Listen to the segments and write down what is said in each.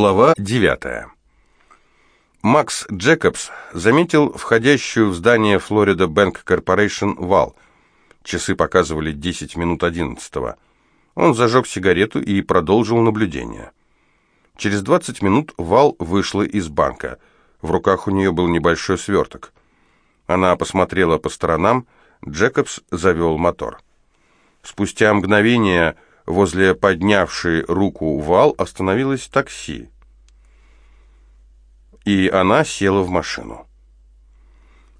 Глава 9. Макс Джекобс заметил входящую в здание Florida Bank Corporation вал. Часы показывали 10 минут 11 -го. Он зажег сигарету и продолжил наблюдение. Через 20 минут вал вышла из банка. В руках у нее был небольшой сверток. Она посмотрела по сторонам, Джекобс завел мотор. Спустя мгновение Возле поднявшей руку вал остановилось такси. И она села в машину.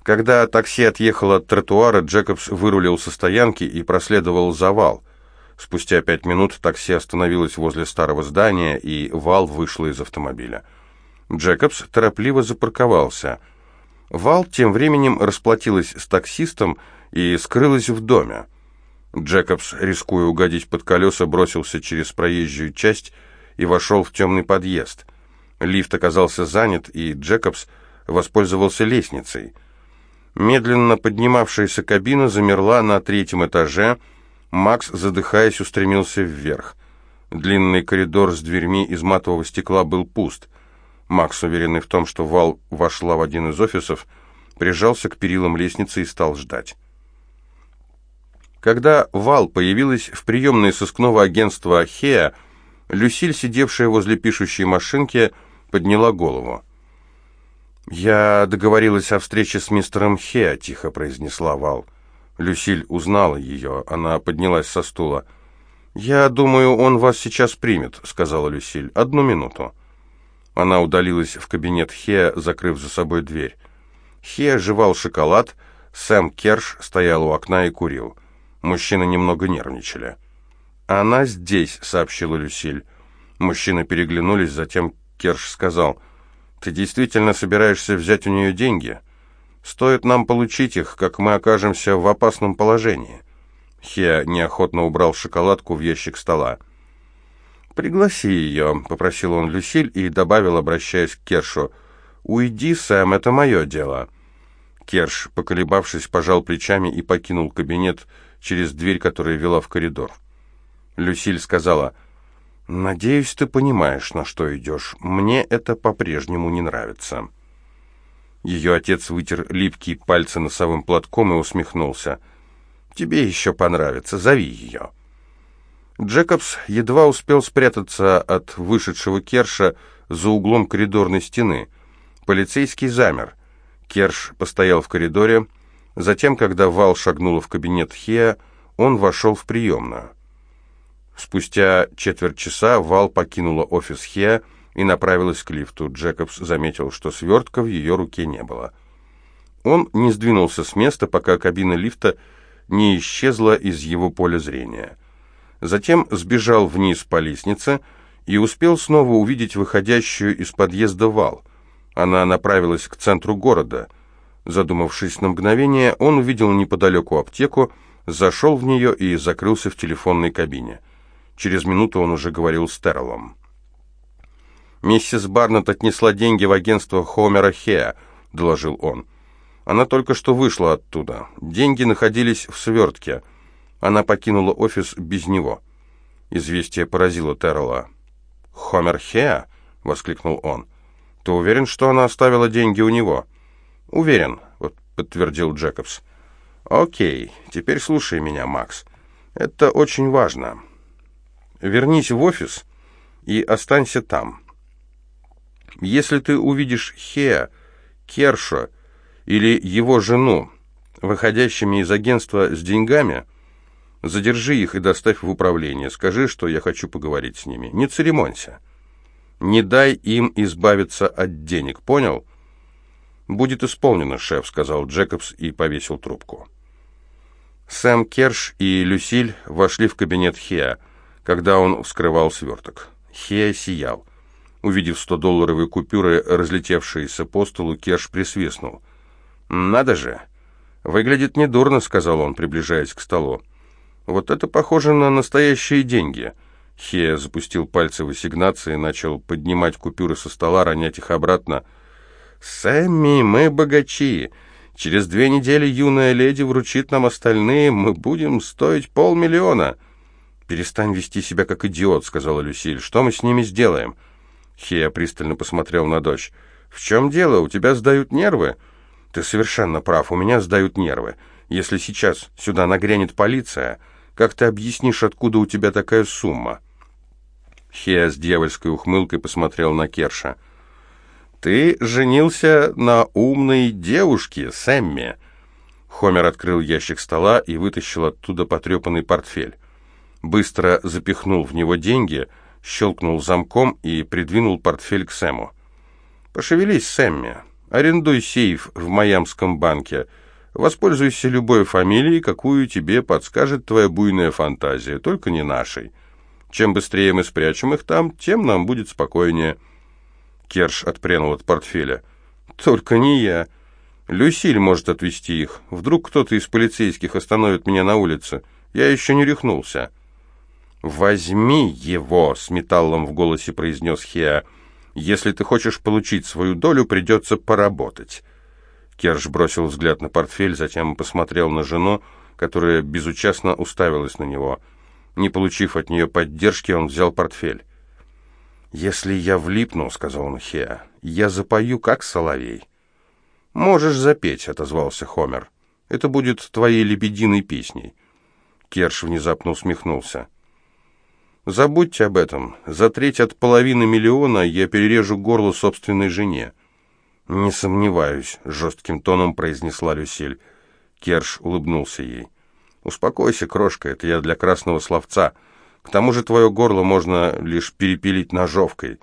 Когда такси отъехало от тротуара, Джекобс вырулил со стоянки и проследовал за вал. Спустя пять минут такси остановилось возле старого здания, и вал вышла из автомобиля. Джекобс торопливо запарковался. Вал тем временем расплатилась с таксистом и скрылась в доме. Джекобс, рискуя угодить под колеса, бросился через проезжую часть и вошел в темный подъезд. Лифт оказался занят, и Джекобс воспользовался лестницей. Медленно поднимавшаяся кабина замерла на третьем этаже. Макс, задыхаясь, устремился вверх. Длинный коридор с дверьми из матового стекла был пуст. Макс, уверенный в том, что Вал вошла в один из офисов, прижался к перилам лестницы и стал ждать. Когда Вал появилась в приемной сыскного агентства «Хеа», Люсиль, сидевшая возле пишущей машинки, подняла голову. «Я договорилась о встрече с мистером Хеа», — тихо произнесла Вал. Люсиль узнала ее, она поднялась со стула. «Я думаю, он вас сейчас примет», — сказала Люсиль. «Одну минуту». Она удалилась в кабинет Хеа, закрыв за собой дверь. Хеа жевал шоколад, Сэм Керш стоял у окна и курил. Мужчины немного нервничали. «Она здесь», — сообщила Люсиль. Мужчины переглянулись, затем Керш сказал, «Ты действительно собираешься взять у нее деньги? Стоит нам получить их, как мы окажемся в опасном положении». Хеа неохотно убрал шоколадку в ящик стола. «Пригласи ее», — попросил он Люсиль и добавил, обращаясь к Кершу, «Уйди, Сэм, это мое дело». Керш, поколебавшись, пожал плечами и покинул кабинет, — через дверь, которая вела в коридор. Люсиль сказала, «Надеюсь, ты понимаешь, на что идешь. Мне это по-прежнему не нравится». Ее отец вытер липкие пальцы носовым платком и усмехнулся. «Тебе еще понравится, зови ее». Джекобс едва успел спрятаться от вышедшего Керша за углом коридорной стены. Полицейский замер. Керш постоял в коридоре, Затем, когда Вал шагнула в кабинет Хеа, он вошел в приемную. Спустя четверть часа Вал покинула офис Хеа и направилась к лифту. Джекобс заметил, что свертка в ее руке не было. Он не сдвинулся с места, пока кабина лифта не исчезла из его поля зрения. Затем сбежал вниз по лестнице и успел снова увидеть выходящую из подъезда Вал. Она направилась к центру города – Задумавшись на мгновение, он увидел неподалеку аптеку, зашел в нее и закрылся в телефонной кабине. Через минуту он уже говорил с Террелом. «Миссис Барнетт отнесла деньги в агентство Хомера Хеа», — доложил он. «Она только что вышла оттуда. Деньги находились в свертке. Она покинула офис без него». Известие поразило Террела. «Хомер Хеа?» — воскликнул он. «Ты уверен, что она оставила деньги у него?» «Уверен», — подтвердил Джекобс. «Окей, теперь слушай меня, Макс. Это очень важно. Вернись в офис и останься там. Если ты увидишь Хеа, Керша или его жену, выходящими из агентства с деньгами, задержи их и доставь в управление. Скажи, что я хочу поговорить с ними. Не церемонься. Не дай им избавиться от денег, понял?» «Будет исполнено, шеф», — сказал Джекобс и повесил трубку. Сэм Керш и Люсиль вошли в кабинет Хеа, когда он вскрывал сверток. Хеа сиял. Увидев 100-долларовые купюры, разлетевшиеся по столу, Керш присвистнул. «Надо же! Выглядит недурно», — сказал он, приближаясь к столу. «Вот это похоже на настоящие деньги». Хея запустил пальцы в ассигнации, начал поднимать купюры со стола, ронять их обратно — «Сэмми, мы богачи. Через две недели юная леди вручит нам остальные, мы будем стоить полмиллиона». «Перестань вести себя как идиот», — сказала Люсиль. «Что мы с ними сделаем?» Хея пристально посмотрел на дочь. «В чем дело? У тебя сдают нервы?» «Ты совершенно прав, у меня сдают нервы. Если сейчас сюда нагрянет полиция, как ты объяснишь, откуда у тебя такая сумма?» Хея с дьявольской ухмылкой посмотрел на Керша. «Ты женился на умной девушке, Сэмми». Хомер открыл ящик стола и вытащил оттуда потрепанный портфель. Быстро запихнул в него деньги, щелкнул замком и придвинул портфель к Сэму. «Пошевелись, Сэмми. Арендуй сейф в Майамском банке. Воспользуйся любой фамилией, какую тебе подскажет твоя буйная фантазия, только не нашей. Чем быстрее мы спрячем их там, тем нам будет спокойнее». Керш отпрянул от портфеля. «Только не я. Люсиль может отвезти их. Вдруг кто-то из полицейских остановит меня на улице. Я еще не рехнулся». «Возьми его!» — с металлом в голосе произнес Хеа. «Если ты хочешь получить свою долю, придется поработать». Керш бросил взгляд на портфель, затем посмотрел на жену, которая безучастно уставилась на него. Не получив от нее поддержки, он взял портфель. «Если я влипну, — сказал он Хеа, — я запою, как соловей». «Можешь запеть», — отозвался Хомер. «Это будет твоей лебединой песней». Керш внезапно усмехнулся. «Забудьте об этом. За треть от половины миллиона я перережу горло собственной жене». «Не сомневаюсь», — жестким тоном произнесла Люсиль. Керш улыбнулся ей. «Успокойся, крошка, это я для красного словца. К тому же твое горло можно лишь перепилить ножовкой».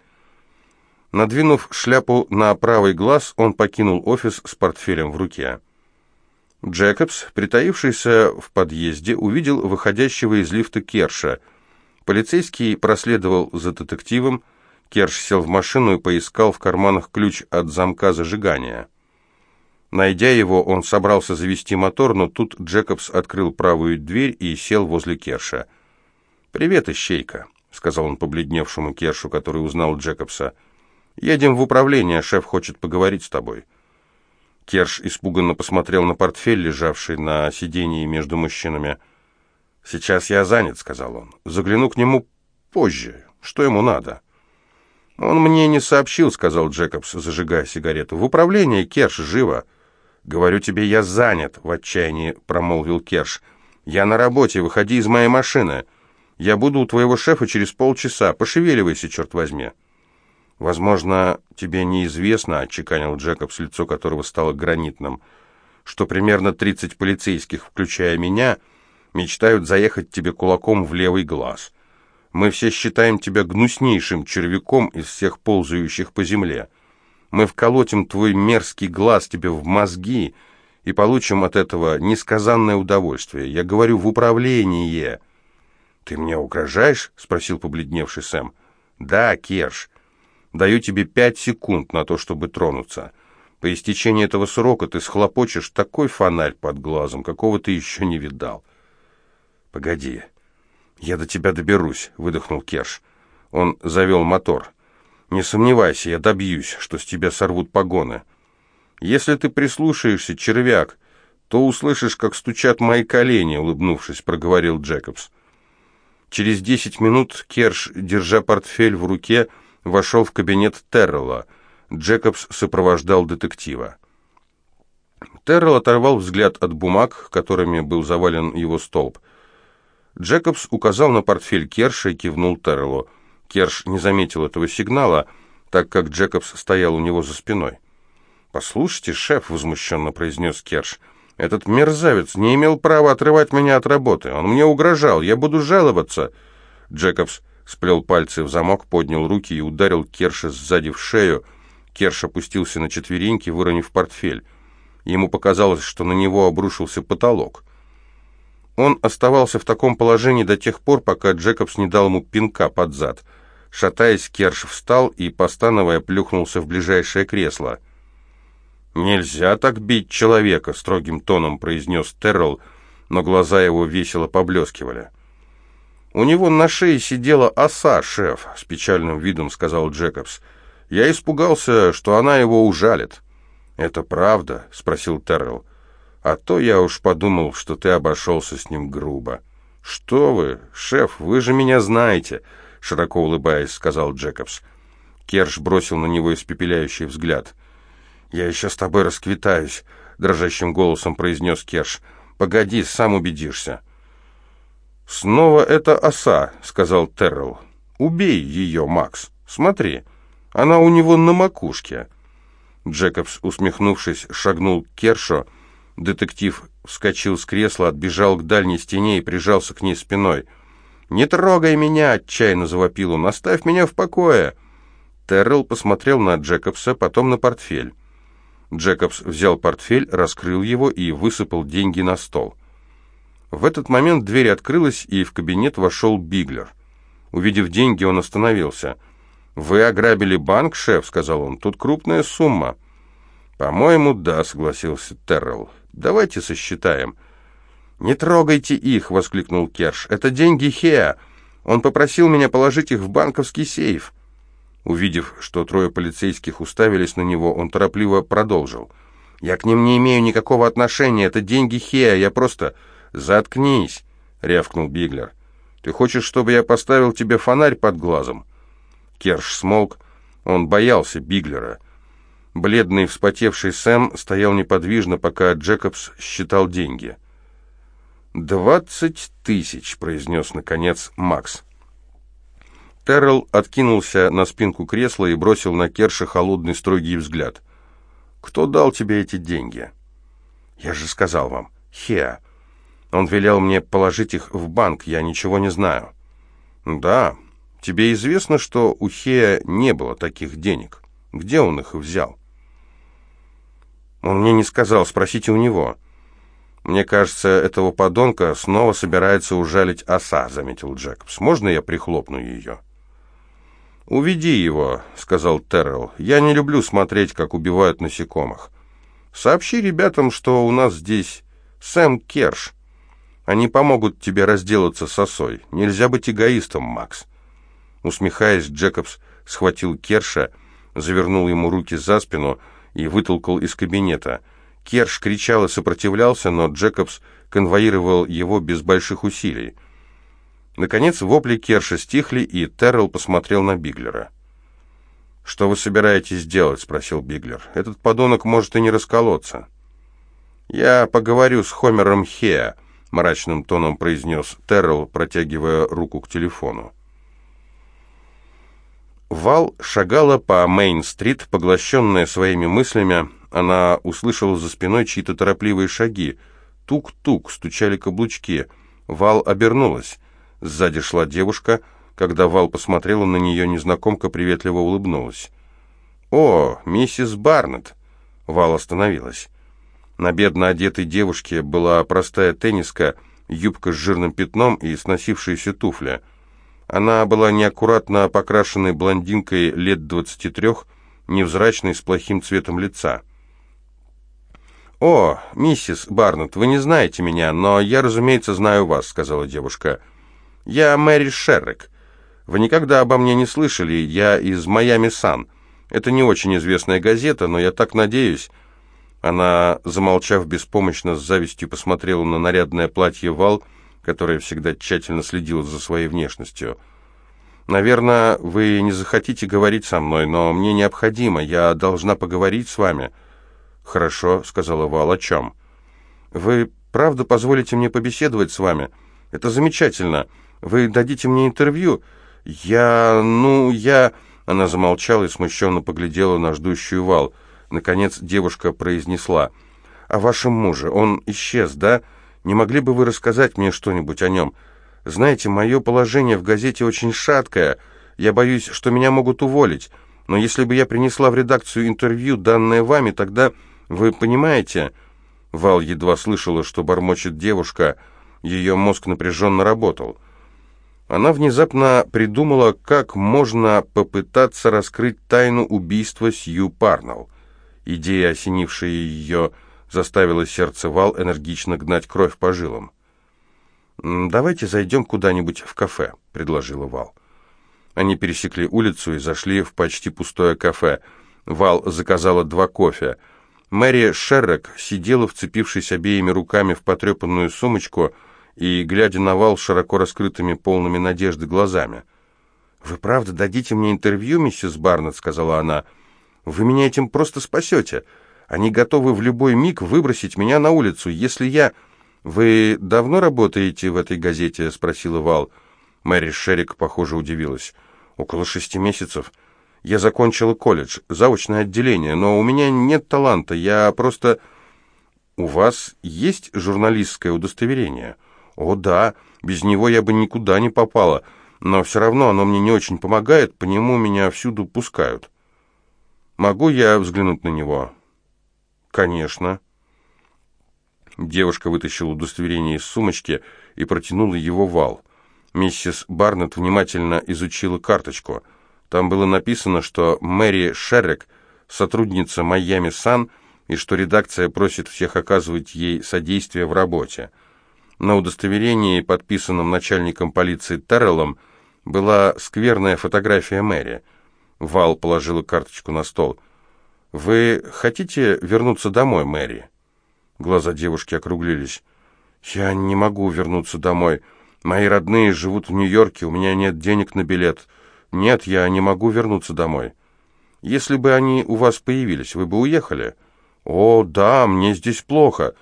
Надвинув шляпу на правый глаз, он покинул офис с портфелем в руке. Джекобс, притаившийся в подъезде, увидел выходящего из лифта Керша. Полицейский проследовал за детективом. Керш сел в машину и поискал в карманах ключ от замка зажигания. Найдя его, он собрался завести мотор, но тут Джекобс открыл правую дверь и сел возле Керша. «Привет, ищейка», — сказал он побледневшему Кершу, который узнал Джекобса. «Едем в управление, шеф хочет поговорить с тобой». Керш испуганно посмотрел на портфель, лежавший на сидении между мужчинами. «Сейчас я занят», — сказал он. «Загляну к нему позже. Что ему надо?» «Он мне не сообщил», — сказал Джекобс, зажигая сигарету. «В управление, Керш, живо!» «Говорю тебе, я занят», — в отчаянии промолвил Керш. «Я на работе, выходи из моей машины. Я буду у твоего шефа через полчаса. Пошевеливайся, черт возьми». «Возможно, тебе неизвестно», — отчеканил Джекобс, лицо которого стало гранитным, «что примерно 30 полицейских, включая меня, мечтают заехать тебе кулаком в левый глаз. Мы все считаем тебя гнуснейшим червяком из всех ползающих по земле». Мы вколотим твой мерзкий глаз тебе в мозги и получим от этого несказанное удовольствие. Я говорю, в управление. Ты мне угрожаешь? спросил побледневший Сэм. Да, Керш. Даю тебе пять секунд на то, чтобы тронуться. По истечении этого срока ты схлопочешь такой фонарь под глазом, какого ты еще не видал. Погоди. Я до тебя доберусь, выдохнул Керш. Он завел мотор. Не сомневайся, я добьюсь, что с тебя сорвут погоны. Если ты прислушаешься, червяк, то услышишь, как стучат мои колени, улыбнувшись, проговорил Джекобс. Через десять минут Керш, держа портфель в руке, вошел в кабинет Террелла. Джекобс сопровождал детектива. Террелл оторвал взгляд от бумаг, которыми был завален его столб. Джекобс указал на портфель Керша и кивнул Терреллу. Керш не заметил этого сигнала, так как Джекобс стоял у него за спиной. «Послушайте, шеф», — возмущенно произнес Керш, — «этот мерзавец не имел права отрывать меня от работы. Он мне угрожал, я буду жаловаться». Джекобс сплел пальцы в замок, поднял руки и ударил Керша сзади в шею. Керш опустился на четвереньки, выронив портфель. Ему показалось, что на него обрушился потолок. Он оставался в таком положении до тех пор, пока Джекобс не дал ему пинка под зад. Шатаясь, Керш встал и, постановая, плюхнулся в ближайшее кресло. «Нельзя так бить человека», — строгим тоном произнес Террell, но глаза его весело поблескивали. «У него на шее сидела оса, шеф», — с печальным видом сказал Джекобс. «Я испугался, что она его ужалит». «Это правда?» — спросил Террell. А то я уж подумал, что ты обошелся с ним грубо. Что вы, шеф, вы же меня знаете, широко улыбаясь, сказал Джекобс. Керш бросил на него испепеляющий взгляд. «Я еще с тобой расквитаюсь», — дрожащим голосом произнес Керш. «Погоди, сам убедишься». «Снова это оса», — сказал Террell. «Убей ее, Макс. Смотри, она у него на макушке». Джекобс, усмехнувшись, шагнул к Кершу. Детектив вскочил с кресла, отбежал к дальней стене и прижался к ней спиной. «Не трогай меня!» — отчаянно завопил он. «Оставь меня в покое!» Террell посмотрел на Джекобса, потом на портфель. Джекобс взял портфель, раскрыл его и высыпал деньги на стол. В этот момент дверь открылась, и в кабинет вошел Биглер. Увидев деньги, он остановился. «Вы ограбили банк, шеф?» — сказал он. «Тут крупная сумма». «По-моему, да», — согласился Террell. «Давайте сосчитаем». «Не трогайте их!» — воскликнул Керш. «Это деньги Хеа. Он попросил меня положить их в банковский сейф». Увидев, что трое полицейских уставились на него, он торопливо продолжил. «Я к ним не имею никакого отношения. Это деньги Хеа. Я просто...» «Заткнись!» — рявкнул Биглер. «Ты хочешь, чтобы я поставил тебе фонарь под глазом?» Керш смолк. Он боялся Биглера. Бледный, вспотевший Сэм стоял неподвижно, пока Джекобс считал деньги. «Двадцать тысяч», — произнес, наконец, Макс. Террell откинулся на спинку кресла и бросил на Керша холодный строгий взгляд. «Кто дал тебе эти деньги?» «Я же сказал вам, Хеа. Он велел мне положить их в банк, я ничего не знаю». «Да, тебе известно, что у Хеа не было таких денег. Где он их взял?» «Он мне не сказал, спросите у него». «Мне кажется, этого подонка снова собирается ужалить оса», — заметил Джекобс. «Можно я прихлопну ее?» «Уведи его», — сказал Террell. «Я не люблю смотреть, как убивают насекомых. Сообщи ребятам, что у нас здесь Сэм Керш. Они помогут тебе разделаться с осой. Нельзя быть эгоистом, Макс». Усмехаясь, Джекобс схватил Керша, завернул ему руки за спину и вытолкал из кабинета. Керш кричал и сопротивлялся, но Джекобс конвоировал его без больших усилий. Наконец вопли Керша стихли, и Террell посмотрел на Биглера. «Что вы собираетесь делать?» — спросил Биглер. «Этот подонок может и не расколоться». «Я поговорю с Хомером Хеа», — мрачным тоном произнес Террell, протягивая руку к телефону. Вал шагала по Мейн-стрит, поглощенная своими мыслями. Она услышала за спиной чьи-то торопливые шаги. Тук-тук, стучали каблучки. Вал обернулась. Сзади шла девушка. Когда Вал посмотрела на нее, незнакомка приветливо улыбнулась. «О, миссис Барнетт!» Вал остановилась. На бедно одетой девушке была простая тенниска, юбка с жирным пятном и сносившиеся туфли. Она была неаккуратно покрашенной блондинкой лет двадцати трех, невзрачной, с плохим цветом лица. «О, миссис Барнетт, вы не знаете меня, но я, разумеется, знаю вас», — сказала девушка. «Я Мэри Шеррик. Вы никогда обо мне не слышали, я из Майами Сан. Это не очень известная газета, но я так надеюсь...» Она, замолчав беспомощно, с завистью посмотрела на нарядное платье Вал, которая всегда тщательно следила за своей внешностью. «Наверное, вы не захотите говорить со мной, но мне необходимо, я должна поговорить с вами». «Хорошо», — сказала Вал, — «о чем?» «Вы правда позволите мне побеседовать с вами? Это замечательно. Вы дадите мне интервью? Я... ну, я...» Она замолчала и смущенно поглядела на ждущую вал. Наконец девушка произнесла. «О вашем муже. Он исчез, да? Не могли бы вы рассказать мне что-нибудь о нем? Знаете, мое положение в газете очень шаткое. Я боюсь, что меня могут уволить. Но если бы я принесла в редакцию интервью, данное вами, тогда... Вы понимаете...» Вал едва слышала, что бормочет девушка. Ее мозг напряженно работал. Она внезапно придумала, как можно попытаться раскрыть тайну убийства Сью Парнелл. Идея, осенившая ее, заставила сердце Вал энергично гнать кровь по жилам. «Давайте зайдем куда-нибудь в кафе», — предложила Вал. Они пересекли улицу и зашли в почти пустое кафе. Вал заказала два кофе. Мэри Шеррек сидела, вцепившись обеими руками в потрепанную сумочку и глядя на Вал широко раскрытыми, полными надежды глазами. «Вы правда дадите мне интервью, миссис Барнетт?» — сказала она. «Вы меня этим просто спасете. Они готовы в любой миг выбросить меня на улицу, если я...» «Вы давно работаете в этой газете?» — спросила Вал. Мэри Шерик, похоже, удивилась. «Около шести месяцев. Я закончила колледж, заочное отделение, но у меня нет таланта, я просто...» «У вас есть журналистское удостоверение?» «О, да, без него я бы никуда не попала, но все равно оно мне не очень помогает, по нему меня всюду пускают». «Могу я взглянуть на него?» «Конечно». Девушка вытащила удостоверение из сумочки и протянула его вал. Миссис Барнетт внимательно изучила карточку. Там было написано, что Мэри Шеррик, сотрудница Майами Сан, и что редакция просит всех оказывать ей содействие в работе. На удостоверении, подписанном начальником полиции Терреллом, была скверная фотография Мэри. Вал положила карточку на стол. «Вы хотите вернуться домой, Мэри?» Глаза девушки округлились. «Я не могу вернуться домой. Мои родные живут в Нью-Йорке, у меня нет денег на билет. Нет, я не могу вернуться домой. Если бы они у вас появились, вы бы уехали?» «О, да, мне здесь плохо.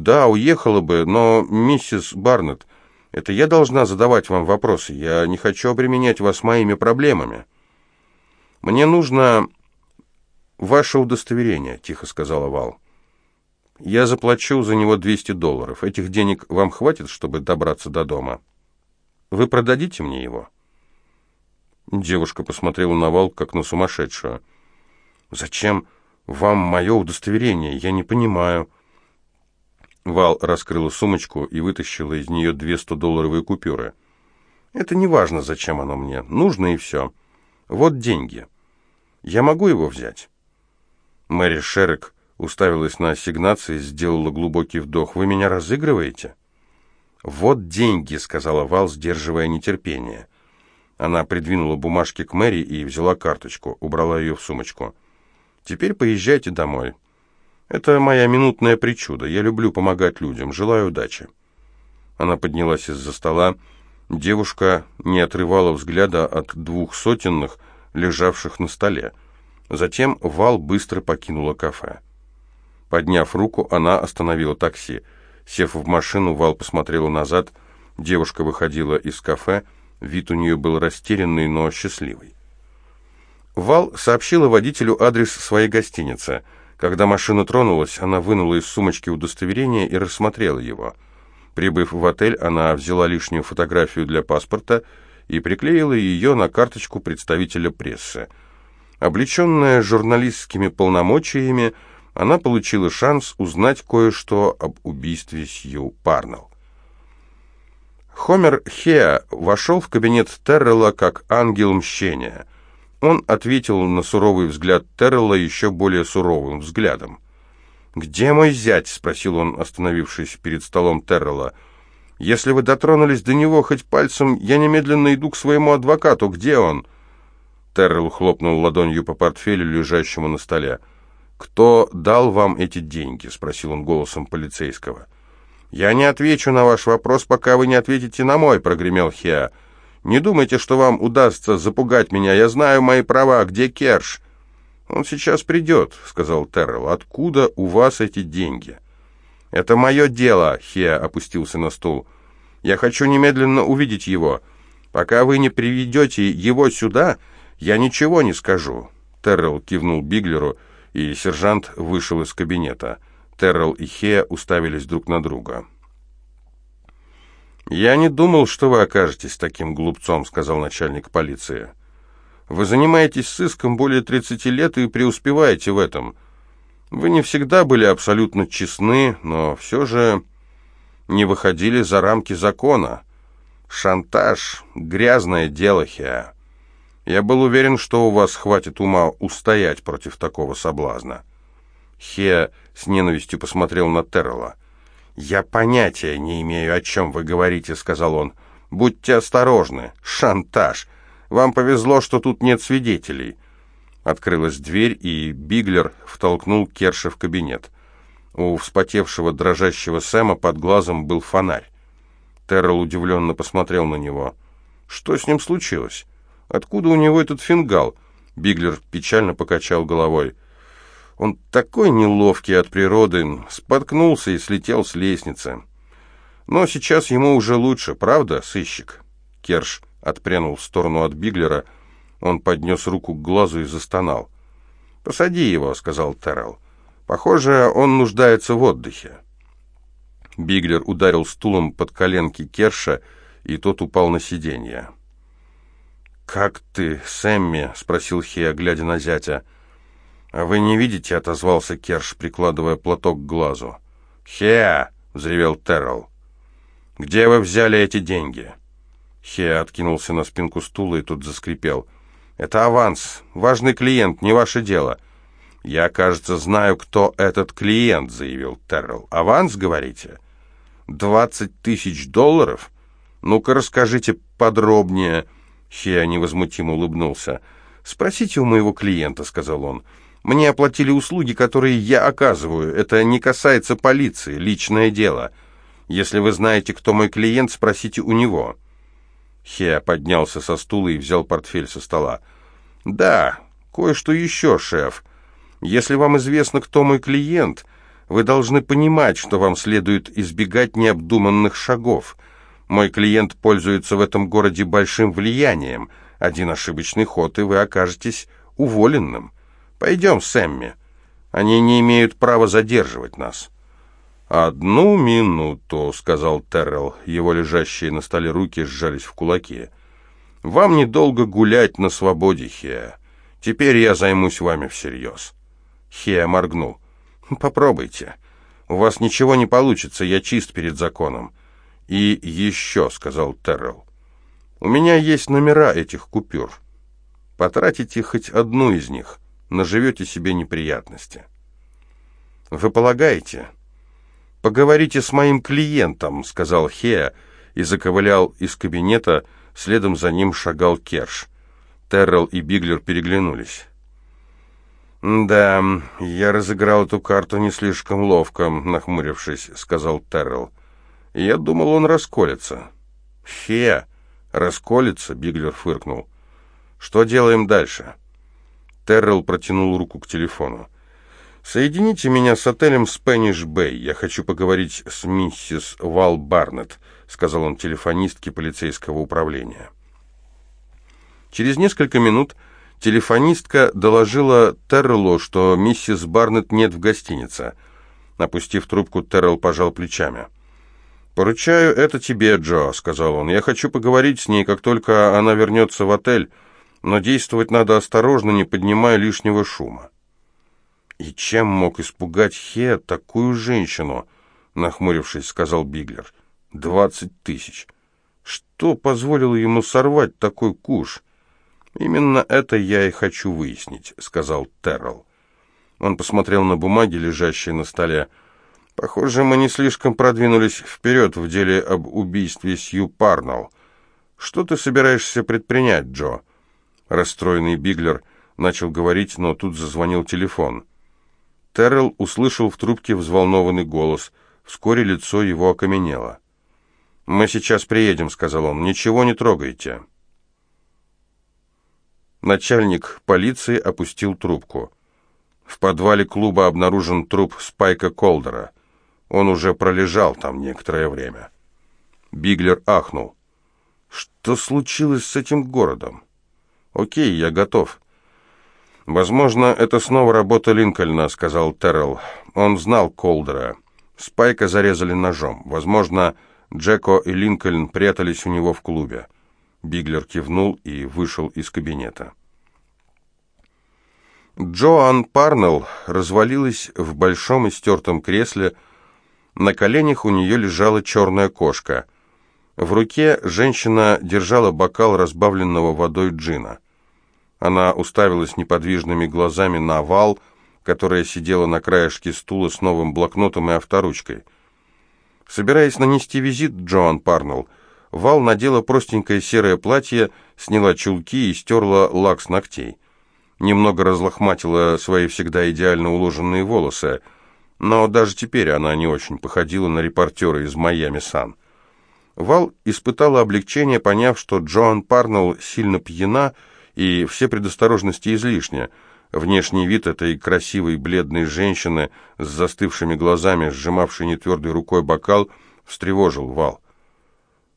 Да, уехала бы, но, миссис Барнетт, это я должна задавать вам вопросы. Я не хочу обременять вас моими проблемами». «Мне нужно «Ваше удостоверение», — тихо сказала Вал. «Я заплачу за него 200 долларов. Этих денег вам хватит, чтобы добраться до дома? Вы продадите мне его?» Девушка посмотрела на Вал, как на сумасшедшую. «Зачем вам мое удостоверение? Я не понимаю». Вал раскрыла сумочку и вытащила из нее две 100-долларовые купюры. «Это не важно, зачем оно мне. Нужно и все. Вот деньги. Я могу его взять?» Мэри Шерек уставилась на ассигнации, сделала глубокий вдох. «Вы меня разыгрываете?» «Вот деньги», — сказала Вал, сдерживая нетерпение. Она придвинула бумажки к Мэри и взяла карточку, убрала ее в сумочку. «Теперь поезжайте домой. Это моя минутная причуда. Я люблю помогать людям. Желаю удачи». Она поднялась из-за стола. Девушка не отрывала взгляда от двух сотенных, лежавших на столе. Затем Вал быстро покинула кафе. Подняв руку, она остановила такси. Сев в машину, Вал посмотрела назад. Девушка выходила из кафе. Вид у нее был растерянный, но счастливый. Вал сообщила водителю адрес своей гостиницы. Когда машина тронулась, она вынула из сумочки удостоверение и рассмотрела его. Прибыв в отель, она взяла лишнюю фотографию для паспорта и приклеила ее на карточку представителя прессы. Облеченная журналистскими полномочиями, она получила шанс узнать кое-что об убийстве Сью Парнелл. Хомер Хеа вошел в кабинет Террелла как ангел мщения. Он ответил на суровый взгляд Террелла еще более суровым взглядом. «Где мой зять?» — спросил он, остановившись перед столом Террелла. «Если вы дотронулись до него хоть пальцем, я немедленно иду к своему адвокату. Где он?» Террell хлопнул ладонью по портфелю, лежащему на столе. «Кто дал вам эти деньги?» — спросил он голосом полицейского. «Я не отвечу на ваш вопрос, пока вы не ответите на мой», — прогремел Хеа. «Не думайте, что вам удастся запугать меня. Я знаю мои права. Где Керш?» «Он сейчас придет», — сказал Террell. «Откуда у вас эти деньги?» «Это мое дело», — Хеа опустился на стул. «Я хочу немедленно увидеть его. Пока вы не приведете его сюда, «Я ничего не скажу», — Террell кивнул Биглеру, и сержант вышел из кабинета. Террell и Хея уставились друг на друга. «Я не думал, что вы окажетесь таким глупцом», — сказал начальник полиции. «Вы занимаетесь сыском более 30 лет и преуспеваете в этом. Вы не всегда были абсолютно честны, но все же не выходили за рамки закона. Шантаж — грязное дело, Хеа. Я был уверен, что у вас хватит ума устоять против такого соблазна. Хе с ненавистью посмотрел на Террела. «Я понятия не имею, о чем вы говорите», — сказал он. «Будьте осторожны. Шантаж. Вам повезло, что тут нет свидетелей». Открылась дверь, и Биглер втолкнул Керша в кабинет. У вспотевшего, дрожащего Сэма под глазом был фонарь. Террел удивленно посмотрел на него. «Что с ним случилось?» Откуда у него этот фингал?» Биглер печально покачал головой. «Он такой неловкий от природы, споткнулся и слетел с лестницы. Но сейчас ему уже лучше, правда, сыщик?» Керш отпрянул в сторону от Биглера. Он поднес руку к глазу и застонал. «Посади его», — сказал Террell. «Похоже, он нуждается в отдыхе». Биглер ударил стулом под коленки Керша, и тот упал на сиденье. «Как ты, Сэмми?» — спросил Хея, глядя на зятя. «А вы не видите?» — отозвался Керш, прикладывая платок к глазу. «Хея!» — взревел Террell. «Где вы взяли эти деньги?» Хея откинулся на спинку стула и тут заскрипел. «Это аванс. Важный клиент, не ваше дело». «Я, кажется, знаю, кто этот клиент», — заявил Террell. «Аванс, говорите?» «Двадцать тысяч долларов? Ну-ка, расскажите подробнее». Хея невозмутимо улыбнулся. «Спросите у моего клиента», — сказал он. «Мне оплатили услуги, которые я оказываю. Это не касается полиции, личное дело. Если вы знаете, кто мой клиент, спросите у него». Хея поднялся со стула и взял портфель со стола. «Да, кое-что еще, шеф. Если вам известно, кто мой клиент, вы должны понимать, что вам следует избегать необдуманных шагов. Мой клиент пользуется в этом городе большим влиянием. Один ошибочный ход, и вы окажетесь уволенным. Пойдем, Сэмми. Они не имеют права задерживать нас». «Одну минуту», — сказал Террell. Его лежащие на столе руки сжались в кулаки. «Вам недолго гулять на свободе, Хея. Теперь я займусь вами всерьез». Хея моргнул. «Попробуйте. У вас ничего не получится, я чист перед законом». «И еще», — сказал Террell, — «у меня есть номера этих купюр. Потратите хоть одну из них, наживете себе неприятности». «Вы полагаете?» «Поговорите с моим клиентом», — сказал Хея и заковылял из кабинета, следом за ним шагал Керш. Террell и Биглер переглянулись. «Да, я разыграл эту карту не слишком ловко», — нахмурившись, сказал Террell. «Я думал, он расколется». «Хе, расколется?» — Биглер фыркнул. «Что делаем дальше?» Террell протянул руку к телефону. «Соедините меня с отелем Спэниш Бэй. Я хочу поговорить с миссис Вал Барнетт», — сказал он телефонистке полицейского управления. Через несколько минут Телефонистка доложила Террелу, что миссис Барнетт нет в гостинице. Опустив трубку, Террел пожал плечами. «Поручаю это тебе, Джо», — сказал он. «Я хочу поговорить с ней, как только она вернется в отель, но действовать надо осторожно, не поднимая лишнего шума». «И чем мог испугать Хе такую женщину?» — нахмурившись, сказал Биглер. «Двадцать тысяч. Что позволило ему сорвать такой куш?» «Именно это я и хочу выяснить», — сказал Террell. Он посмотрел на бумаги, лежащие на столе. «Похоже, мы не слишком продвинулись вперед в деле об убийстве Сью Парнелл. Что ты собираешься предпринять, Джо?» Расстроенный Биглер начал говорить, но тут зазвонил телефон. Террell услышал в трубке взволнованный голос. Вскоре лицо его окаменело. «Мы сейчас приедем», — сказал он. «Ничего не трогайте». Начальник полиции опустил трубку. В подвале клуба обнаружен труп Спайка Колдера. Он уже пролежал там некоторое время. Биглер ахнул. «Что случилось с этим городом?» «Окей, я готов». «Возможно, это снова работа Линкольна», — сказал Террell. «Он знал Колдера. Спайка зарезали ножом. Возможно, Джеко и Линкольн прятались у него в клубе». Биглер кивнул и вышел из кабинета. Джоан Парнелл развалилась в большом истертом кресле. На коленях у нее лежала черная кошка. В руке женщина держала бокал разбавленного водой джина. Она уставилась неподвижными глазами на вал, которая сидела на краешке стула с новым блокнотом и авторучкой. Собираясь нанести визит Джоан Парнелл, Вал надела простенькое серое платье, сняла чулки и стерла лак с ногтей. Немного разлохматила свои всегда идеально уложенные волосы, но даже теперь она не очень походила на репортера из «Майами Сан». Вал испытала облегчение, поняв, что Джоан Парнелл сильно пьяна, и все предосторожности излишни. Внешний вид этой красивой бледной женщины с застывшими глазами, сжимавшей нетвердой рукой бокал, встревожил Вал.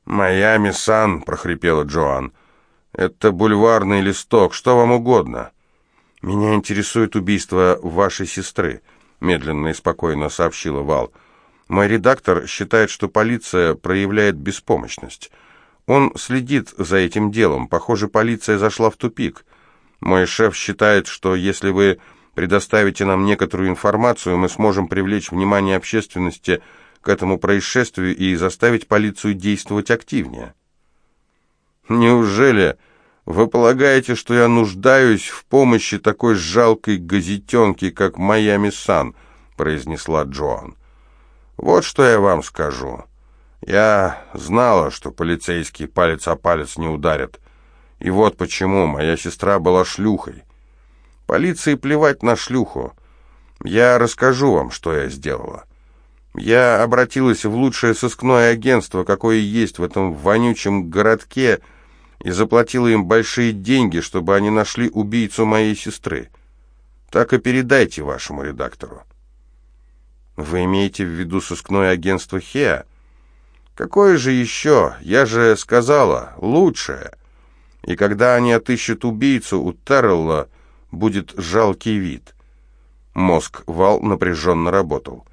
«Майами, Сан!» — прохрипела Джоан. «Это бульварный листок. Что вам угодно?» «Меня интересует убийство вашей сестры», — медленно и спокойно сообщила Вал. «Мой редактор считает, что полиция проявляет беспомощность. Он следит за этим делом. Похоже, полиция зашла в тупик. Мой шеф считает, что если вы предоставите нам некоторую информацию, мы сможем привлечь внимание общественности к этому происшествию и заставить полицию действовать активнее». «Неужели вы полагаете, что я нуждаюсь в помощи такой жалкой газетенки, как «Майами-Сан», — произнесла Джоан. «Вот что я вам скажу. Я знала, что полицейские палец о палец не ударят. И вот почему моя сестра была шлюхой. Полиции плевать на шлюху. Я расскажу вам, что я сделала. Я обратилась в лучшее сыскное агентство, какое есть в этом вонючем городке, и заплатила им большие деньги, чтобы они нашли убийцу моей сестры. Так и передайте вашему редактору. Вы имеете в виду сыскное агентство Хеа? Какое же еще? Я же сказала, лучшее. И когда они отыщут убийцу, у Террелла будет жалкий вид. Мозг Вал напряженно работал.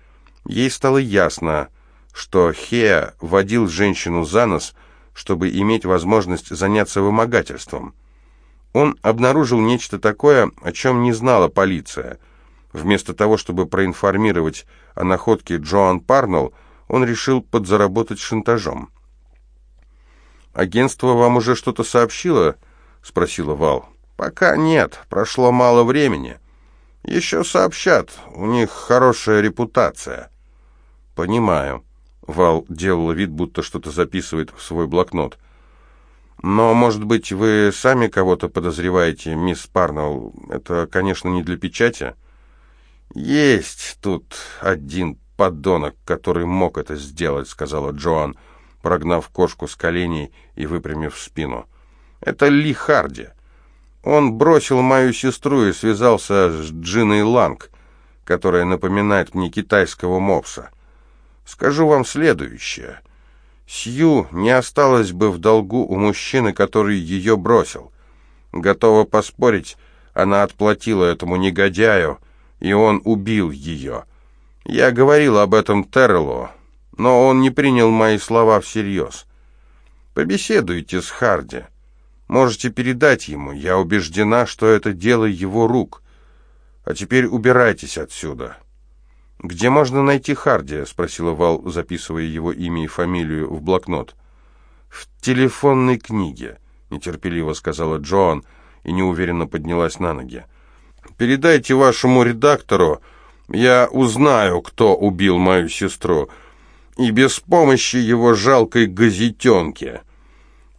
Ей стало ясно, что Хеа водил женщину за нос, чтобы иметь возможность заняться вымогательством. Он обнаружил нечто такое, о чем не знала полиция. Вместо того, чтобы проинформировать о находке Джоан Парнелл, он решил подзаработать шантажом. «Агентство вам уже что-то сообщило?» — спросила Вал. «Пока нет, прошло мало времени. Еще сообщат, у них хорошая репутация». «Понимаю». Вал делала вид, будто что-то записывает в свой блокнот. «Но, может быть, вы сами кого-то подозреваете, мисс Парнелл? Это, конечно, не для печати». «Есть тут один подонок, который мог это сделать», — сказала Джоан, прогнав кошку с коленей и выпрямив спину. «Это Ли Харди. Он бросил мою сестру и связался с Джиной Ланг, которая напоминает мне китайского мопса. Скажу вам следующее. Сью не осталась бы в долгу у мужчины, который ее бросил. Готова поспорить, она отплатила этому негодяю, и он убил ее». Я говорил об этом Терреллу, но он не принял мои слова всерьез. Побеседуйте с Харди. Можете передать ему. Я убеждена, что это дело его рук. А теперь убирайтесь отсюда. «Где можно найти Харди?» — спросила Вал, записывая его имя и фамилию в блокнот. «В телефонной книге», — нетерпеливо сказала Джоан и неуверенно поднялась на ноги. «Передайте вашему редактору, я узнаю, кто убил мою сестру, и без помощи его жалкой газетенки».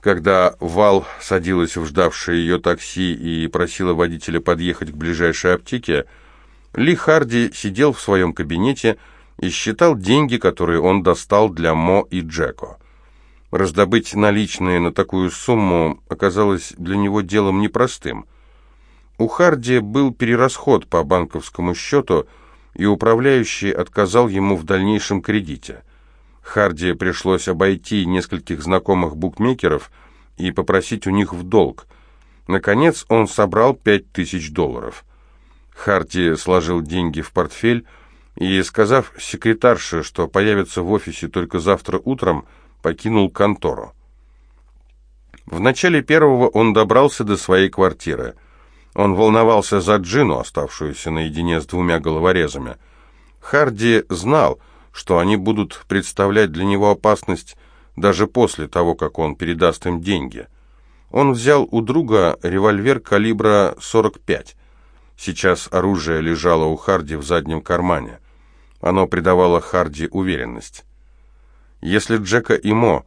Когда Вал садилась в ждавшее ее такси и просила водителя подъехать к ближайшей аптеке, Ли Харди сидел в своем кабинете и считал деньги, которые он достал для Мо и Джеко. Раздобыть наличные на такую сумму оказалось для него делом непростым. У Харди был перерасход по банковскому счету – и управляющий отказал ему в дальнейшем кредите. Харди пришлось обойти нескольких знакомых букмекеров и попросить у них в долг. Наконец он собрал пять тысяч долларов. Харди сложил деньги в портфель и, сказав секретарше, что появится в офисе только завтра утром, покинул контору. В начале первого он добрался до своей квартиры – он волновался за Джину, оставшуюся наедине с двумя головорезами. Харди знал, что они будут представлять для него опасность даже после того, как он передаст им деньги. Он взял у друга револьвер калибра 45. Сейчас оружие лежало у Харди в заднем кармане. Оно придавало Харди уверенность. Если Джека и Мо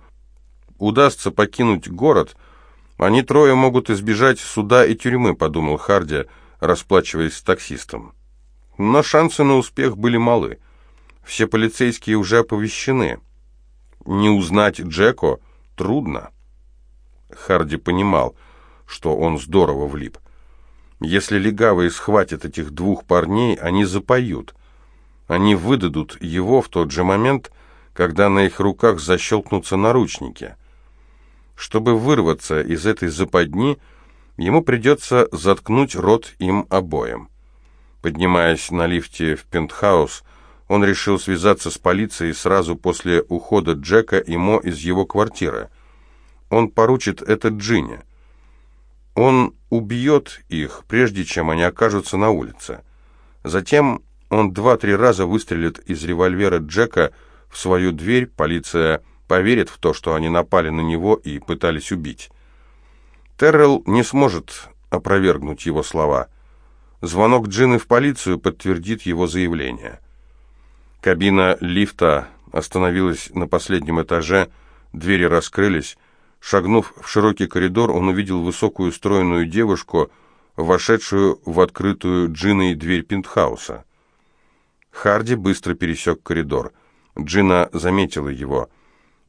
удастся покинуть город, «Они трое могут избежать суда и тюрьмы», — подумал Харди, расплачиваясь с таксистом. Но шансы на успех были малы. Все полицейские уже оповещены. Не узнать Джеко трудно. Харди понимал, что он здорово влип. Если легавые схватят этих двух парней, они запоют. Они выдадут его в тот же момент, когда на их руках защелкнутся наручники. Чтобы вырваться из этой западни, ему придется заткнуть рот им обоим. Поднимаясь на лифте в пентхаус, он решил связаться с полицией сразу после ухода Джека и Мо из его квартиры. Он поручит это Джинни. Он убьет их, прежде чем они окажутся на улице. Затем он два-три раза выстрелит из револьвера Джека в свою дверь, полиция поверит в то, что они напали на него и пытались убить. Террell не сможет опровергнуть его слова. Звонок Джины в полицию подтвердит его заявление. Кабина лифта остановилась на последнем этаже, двери раскрылись. Шагнув в широкий коридор, он увидел высокую стройную девушку, вошедшую в открытую Джиной дверь пентхауса. Харди быстро пересек коридор. Джина заметила его.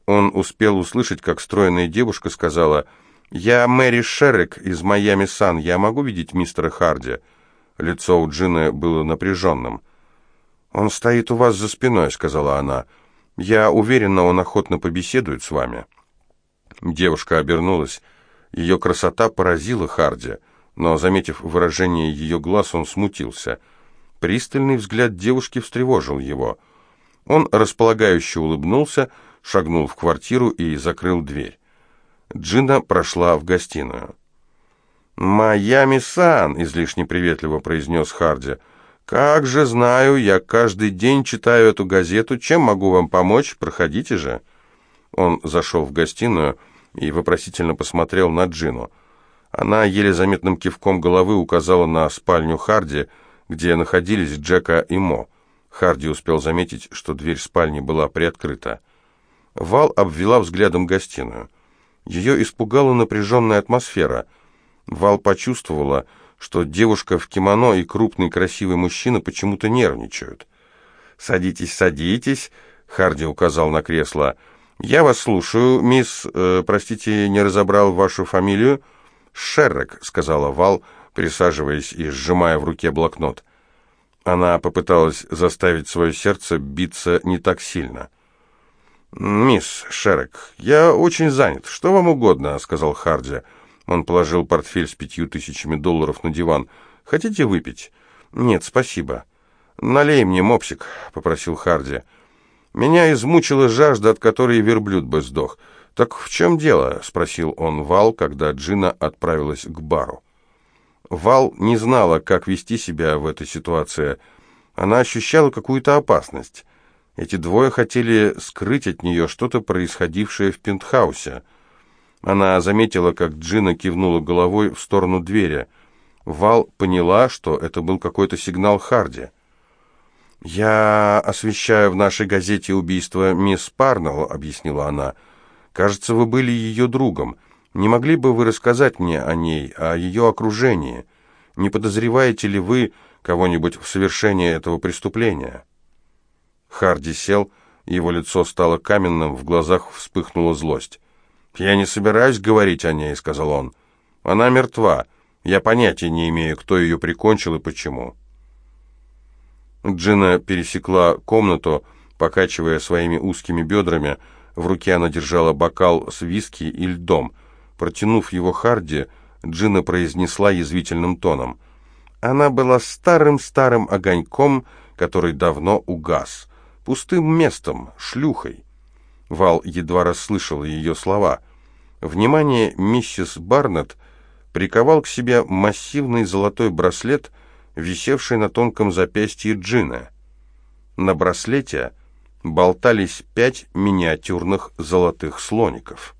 Он успел услышать, как стройная девушка сказала «Я Мэри Шеррик из Майами-Сан. Я могу видеть мистера Харди?» Лицо у Джины было напряженным. «Он стоит у вас за спиной», — сказала она. «Я уверена, он охотно побеседует с вами». Девушка обернулась. Ее красота поразила Харди, но, заметив выражение ее глаз, он смутился. Пристальный взгляд девушки встревожил его. Он располагающе улыбнулся, шагнул в квартиру и закрыл дверь. Джина прошла в гостиную. «Майами-сан!» — излишне приветливо произнес Харди. «Как же знаю, я каждый день читаю эту газету. Чем могу вам помочь? Проходите же». Он зашел в гостиную и вопросительно посмотрел на Джину. Она еле заметным кивком головы указала на спальню Харди, где находились Джека и Мо. Харди успел заметить, что дверь спальни была приоткрыта. Вал обвела взглядом гостиную. Ее испугала напряженная атмосфера — Вал почувствовала, что девушка в кимоно и крупный красивый мужчина почему-то нервничают. «Садитесь, садитесь», — Харди указал на кресло. «Я вас слушаю, мисс... Э, простите, не разобрал вашу фамилию?» «Шеррек», — сказала Вал, присаживаясь и сжимая в руке блокнот. Она попыталась заставить свое сердце биться не так сильно. «Мисс Шеррек, я очень занят. Что вам угодно?» — сказал. «Харди». Он положил портфель с пятью тысячами долларов на диван. «Хотите выпить?» «Нет, спасибо». «Налей мне, мопсик», — попросил Харди. «Меня измучила жажда, от которой верблюд бы сдох». «Так в чем дело?» — спросил он Вал, когда Джина отправилась к бару. Вал не знала, как вести себя в этой ситуации. Она ощущала какую-то опасность. Эти двое хотели скрыть от нее что-то, происходившее в пентхаусе — она заметила, как Джина кивнула головой в сторону двери. Вал поняла, что это был какой-то сигнал Харди. «Я освещаю в нашей газете убийство мисс Парнелл», — объяснила она. «Кажется, вы были ее другом. Не могли бы вы рассказать мне о ней, о ее окружении? Не подозреваете ли вы кого-нибудь в совершении этого преступления?» Харди сел, его лицо стало каменным, в глазах вспыхнула злость. «Я не собираюсь говорить о ней», — сказал он. «Она мертва. Я понятия не имею, кто ее прикончил и почему». Джина пересекла комнату, покачивая своими узкими бедрами. В руке она держала бокал с виски и льдом. Протянув его Харди, Джина произнесла язвительным тоном. Она была старым-старым огоньком, который давно угас. Пустым местом, шлюхой. Вал едва расслышал ее слова. Внимание миссис Барнетт приковал к себе массивный золотой браслет, висевший на тонком запястье Джина. На браслете болтались пять миниатюрных золотых слоников.